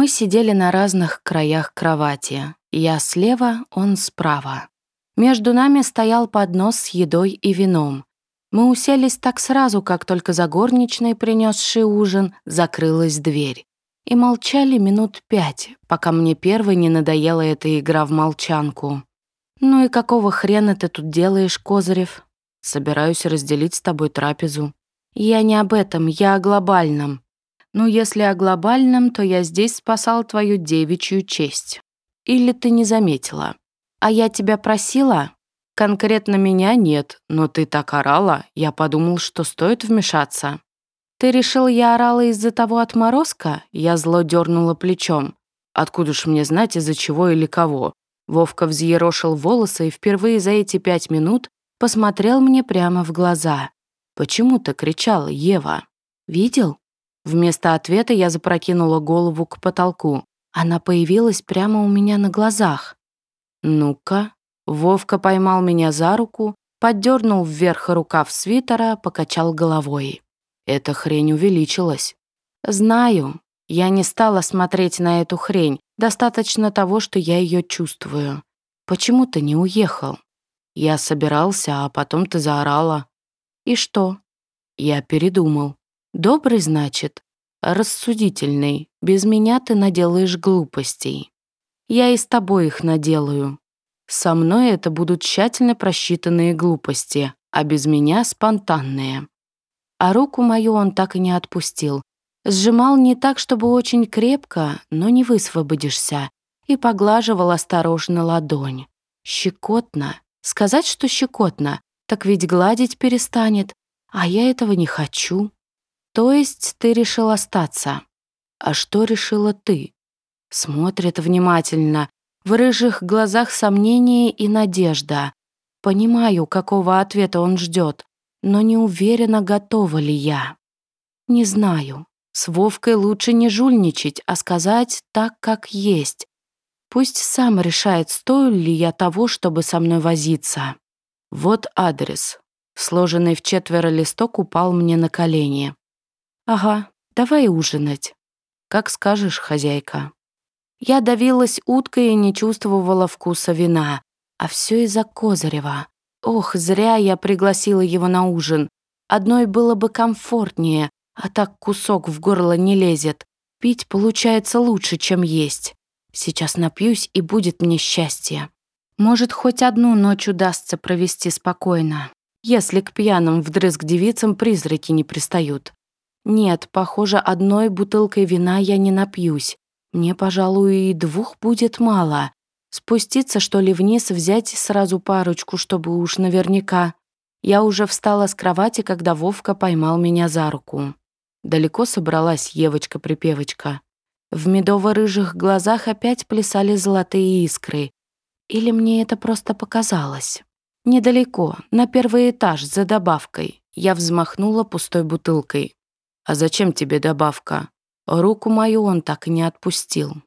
Мы сидели на разных краях кровати. Я слева, он справа. Между нами стоял поднос с едой и вином. Мы уселись так сразу, как только за горничной, принесший ужин, закрылась дверь. И молчали минут пять, пока мне первой не надоела эта игра в молчанку. «Ну и какого хрена ты тут делаешь, Козырев?» «Собираюсь разделить с тобой трапезу». «Я не об этом, я о глобальном». «Ну, если о глобальном, то я здесь спасал твою девичью честь». «Или ты не заметила?» «А я тебя просила?» «Конкретно меня нет, но ты так орала, я подумал, что стоит вмешаться». «Ты решил, я орала из-за того отморозка?» Я зло дернула плечом. «Откуда ж мне знать, из-за чего или кого?» Вовка взъерошил волосы и впервые за эти пять минут посмотрел мне прямо в глаза. «Почему ты кричала, Ева?» «Видел?» Вместо ответа я запрокинула голову к потолку. Она появилась прямо у меня на глазах. «Ну-ка». Вовка поймал меня за руку, поддернул вверх рукав свитера, покачал головой. Эта хрень увеличилась. Знаю. Я не стала смотреть на эту хрень. Достаточно того, что я ее чувствую. Почему ты не уехал? Я собирался, а потом ты заорала. И что? Я передумал. Добрый, значит? Рассудительный. Без меня ты наделаешь глупостей. Я и с тобой их наделаю. Со мной это будут тщательно просчитанные глупости, а без меня спонтанные а руку мою он так и не отпустил. Сжимал не так, чтобы очень крепко, но не высвободишься, и поглаживал осторожно ладонь. Щекотно. Сказать, что щекотно, так ведь гладить перестанет, а я этого не хочу. То есть ты решил остаться. А что решила ты? Смотрит внимательно. В рыжих глазах сомнение и надежда. Понимаю, какого ответа он ждет но не уверена, готова ли я. Не знаю. С Вовкой лучше не жульничать, а сказать так, как есть. Пусть сам решает, стою ли я того, чтобы со мной возиться. Вот адрес. Сложенный в четверо листок упал мне на колени. Ага, давай ужинать. Как скажешь, хозяйка. Я давилась уткой и не чувствовала вкуса вина. А все из-за Козырева. Ох, зря я пригласила его на ужин. Одной было бы комфортнее, а так кусок в горло не лезет. Пить получается лучше, чем есть. Сейчас напьюсь, и будет мне счастье. Может, хоть одну ночь удастся провести спокойно, если к пьяным вдрызг девицам призраки не пристают. Нет, похоже, одной бутылкой вина я не напьюсь. Мне, пожалуй, и двух будет мало. Спуститься, что ли, вниз, взять сразу парочку, чтобы уж наверняка. Я уже встала с кровати, когда Вовка поймал меня за руку. Далеко собралась Евочка-припевочка. В медово-рыжих глазах опять плясали золотые искры. Или мне это просто показалось? Недалеко, на первый этаж, за добавкой. Я взмахнула пустой бутылкой. «А зачем тебе добавка?» Руку мою он так и не отпустил.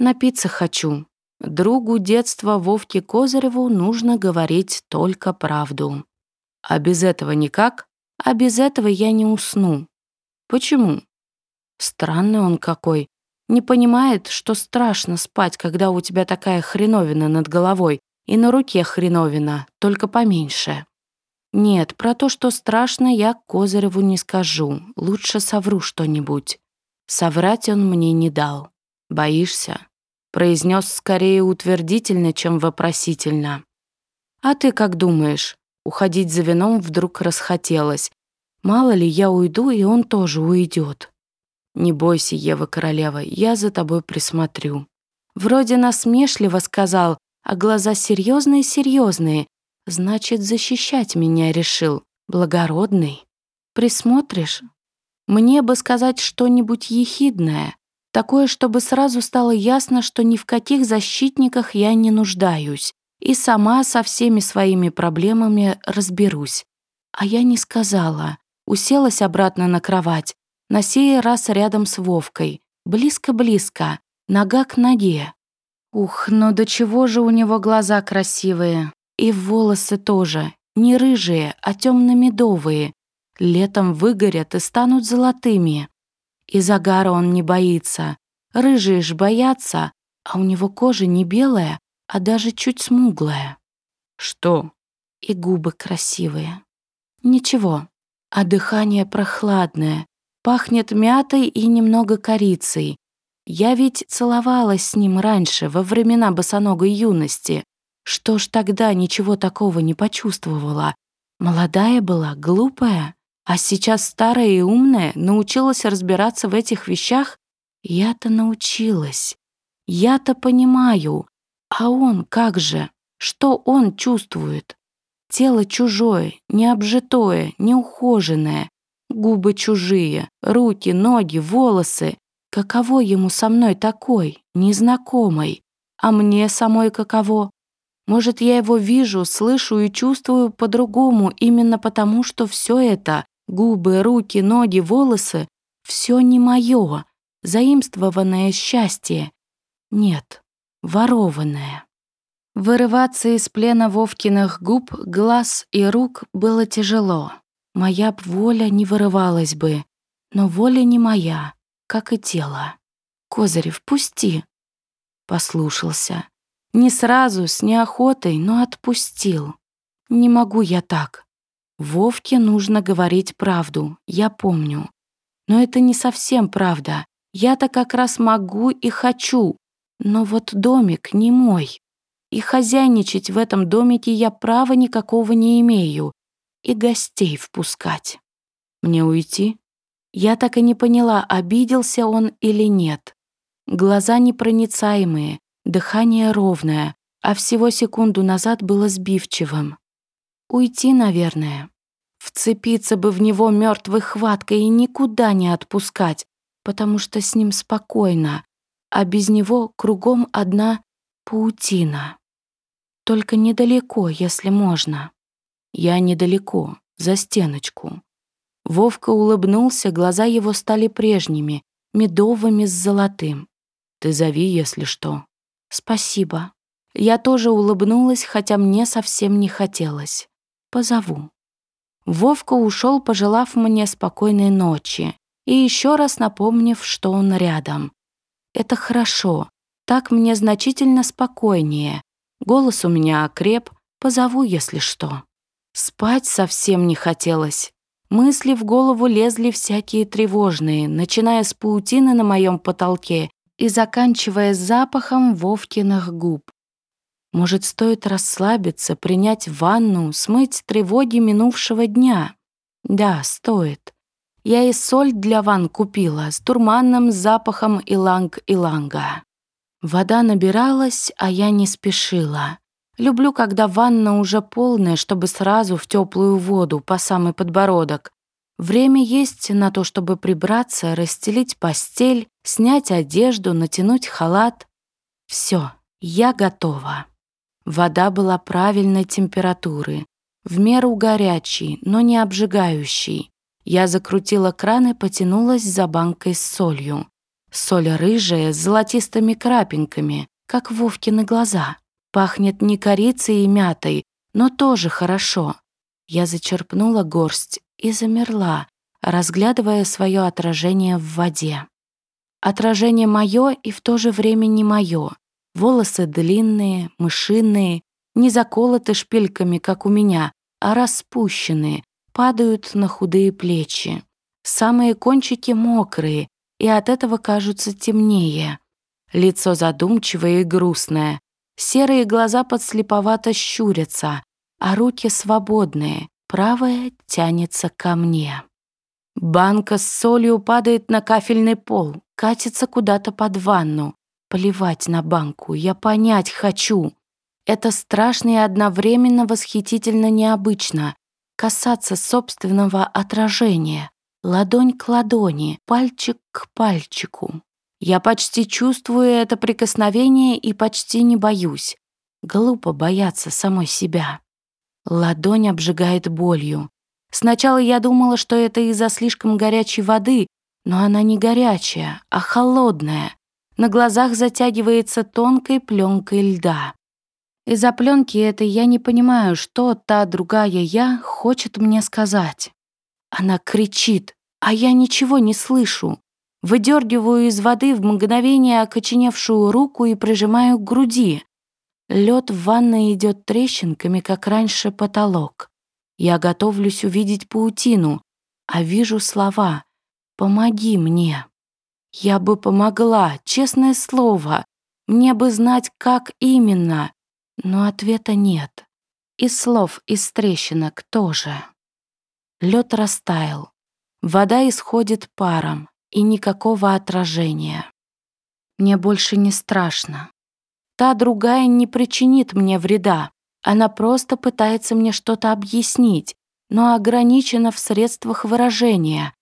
«Напиться хочу», Другу детства Вовке Козыреву нужно говорить только правду. А без этого никак? А без этого я не усну. Почему? Странный он какой. Не понимает, что страшно спать, когда у тебя такая хреновина над головой, и на руке хреновина, только поменьше. Нет, про то, что страшно, я Козыреву не скажу. Лучше совру что-нибудь. Соврать он мне не дал. Боишься? произнес скорее утвердительно, чем вопросительно. «А ты как думаешь?» Уходить за вином вдруг расхотелось. «Мало ли, я уйду, и он тоже уйдет. «Не бойся, Ева Королева, я за тобой присмотрю». Вроде насмешливо сказал, а глаза серьезные-серьезные. Значит, защищать меня решил. Благородный. Присмотришь? Мне бы сказать что-нибудь ехидное. Такое, чтобы сразу стало ясно, что ни в каких защитниках я не нуждаюсь и сама со всеми своими проблемами разберусь. А я не сказала. Уселась обратно на кровать, на сей раз рядом с Вовкой. Близко-близко, нога к ноге. Ух, но до чего же у него глаза красивые. И волосы тоже, не рыжие, а темно-медовые. Летом выгорят и станут золотыми. И загара он не боится. Рыжие ж боятся, а у него кожа не белая, а даже чуть смуглая. Что? И губы красивые. Ничего, а дыхание прохладное, пахнет мятой и немного корицей. Я ведь целовалась с ним раньше, во времена босоногой юности. Что ж тогда ничего такого не почувствовала? Молодая была, глупая, а сейчас старая и умная научилась разбираться в этих вещах? Я-то научилась. Я-то понимаю. А он как же? Что он чувствует? Тело чужое, необжитое, неухоженное. Губы чужие, руки, ноги, волосы. Каково ему со мной такой, незнакомой? А мне самой каково? Может, я его вижу, слышу и чувствую по-другому именно потому, что все это — губы, руки, ноги, волосы — все не мое, заимствованное счастье. Нет, ворованное. Вырываться из плена Вовкиных губ, глаз и рук было тяжело. Моя б воля не вырывалась бы, но воля не моя, как и тело. «Козырев, пусти!» Послушался. Не сразу, с неохотой, но отпустил. Не могу я так. Вовке нужно говорить правду, я помню. Но это не совсем правда. Я-то как раз могу и хочу. Но вот домик не мой. И хозяйничать в этом домике я права никакого не имею. И гостей впускать. Мне уйти? Я так и не поняла, обиделся он или нет. Глаза непроницаемые, дыхание ровное, а всего секунду назад было сбивчивым. Уйти, наверное. Вцепиться бы в него мертвой хваткой и никуда не отпускать, потому что с ним спокойно, а без него кругом одна паутина. Только недалеко, если можно. Я недалеко, за стеночку. Вовка улыбнулся, глаза его стали прежними, медовыми с золотым. Ты зови, если что. Спасибо. Я тоже улыбнулась, хотя мне совсем не хотелось. Позову. Вовка ушел, пожелав мне спокойной ночи и еще раз напомнив, что он рядом. Это хорошо, так мне значительно спокойнее. Голос у меня окреп, позову, если что. Спать совсем не хотелось. Мысли в голову лезли всякие тревожные, начиная с паутины на моем потолке и заканчивая запахом Вовкиных губ. Может, стоит расслабиться, принять ванну, смыть тревоги минувшего дня? Да, стоит. Я и соль для ванн купила с дурманным запахом иланг-иланга. Вода набиралась, а я не спешила. Люблю, когда ванна уже полная, чтобы сразу в теплую воду по самый подбородок. Время есть на то, чтобы прибраться, расстелить постель, снять одежду, натянуть халат. Все, я готова. Вода была правильной температуры, в меру горячей, но не обжигающей. Я закрутила кран и потянулась за банкой с солью. Соль рыжая, с золотистыми крапинками, как Вовкины глаза. Пахнет не корицей и мятой, но тоже хорошо. Я зачерпнула горсть и замерла, разглядывая свое отражение в воде. Отражение мое и в то же время не мое. Волосы длинные, мышиные, не заколоты шпильками, как у меня, а распущенные, падают на худые плечи. Самые кончики мокрые, и от этого кажутся темнее. Лицо задумчивое и грустное. Серые глаза подслеповато щурятся, а руки свободные, правая тянется ко мне. Банка с солью падает на кафельный пол, катится куда-то под ванну. Плевать на банку, я понять хочу. Это страшно и одновременно восхитительно необычно. Касаться собственного отражения ладонь к ладони, пальчик к пальчику. Я почти чувствую это прикосновение и почти не боюсь. Глупо бояться самой себя. Ладонь обжигает болью. Сначала я думала, что это из-за слишком горячей воды, но она не горячая, а холодная. На глазах затягивается тонкой пленкой льда. Из-за пленки этой я не понимаю, что та другая я хочет мне сказать. Она кричит, а я ничего не слышу. Выдергиваю из воды в мгновение окоченевшую руку и прижимаю к груди. Лед в ванной идет трещинками, как раньше потолок. Я готовлюсь увидеть паутину, а вижу слова «Помоги мне». Я бы помогла, честное слово. Мне бы знать, как именно. Но ответа нет. И слов из трещинок тоже. Лед растаял. Вода исходит паром, и никакого отражения. Мне больше не страшно. Та другая не причинит мне вреда. Она просто пытается мне что-то объяснить, но ограничена в средствах выражения.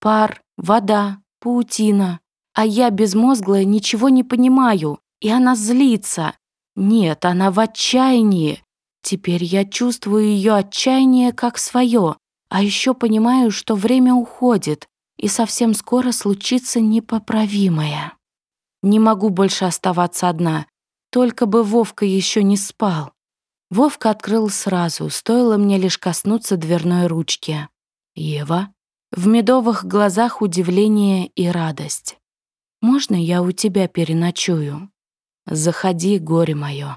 Пар, вода, паутина. А я безмозглая ничего не понимаю, и она злится. Нет, она в отчаянии. Теперь я чувствую ее отчаяние как свое, а еще понимаю, что время уходит, и совсем скоро случится непоправимое. Не могу больше оставаться одна, только бы Вовка еще не спал. Вовка открыл сразу, стоило мне лишь коснуться дверной ручки. «Ева?» В медовых глазах удивление и радость. «Можно я у тебя переночую?» «Заходи, горе мое».